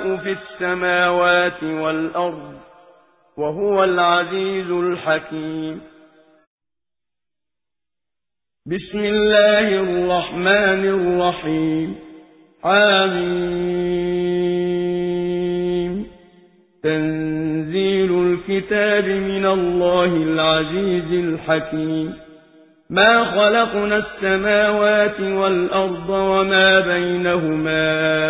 في السماوات والأرض وهو العزيز الحكيم. بسم الله الرحمن الرحيم. آمين تنزيل الكتاب من الله العزيز الحكيم. ما خلقنا السماوات والأرض وما بينهما